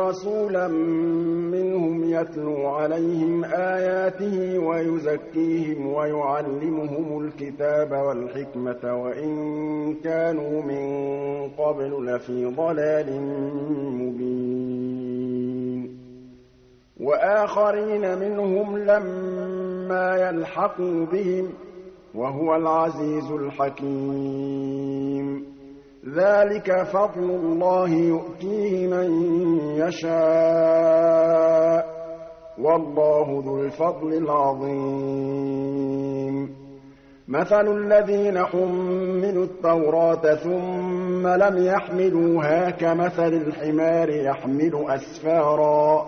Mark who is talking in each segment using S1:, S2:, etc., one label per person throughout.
S1: رسولا منهم يتلو عليهم آياته ويزكيهم ويعلمهم الكتاب والحكمة وإن كانوا من قبل لفي ضلال مبين. وآخرين منهم لما يلحقوا بهم وهو العزيز الحكيم. ذلك فضل الله يؤتيه من يشاء. والله ذو الفضل العظيم. مثل الذين حملوا التوراة ثم لم يحملوها كمثل الحمار يحمل أسفارا.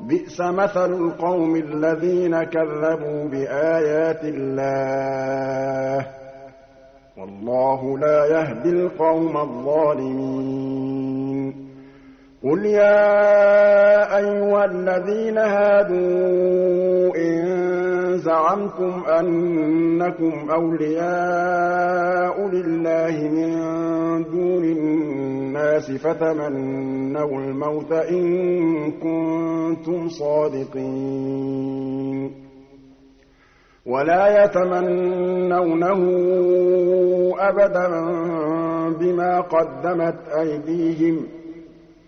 S1: بئس مثل القوم الذين كذبوا بآيات الله. والله لا يهدي القوم الظالمين. قل يا أيها الذين هادوا إن زعمتم أنكم أولياء لله من دون الناس فتمنوا الموت إن كنتم صادقين ولا يتمنونه أبدا بما قدمت أيديهم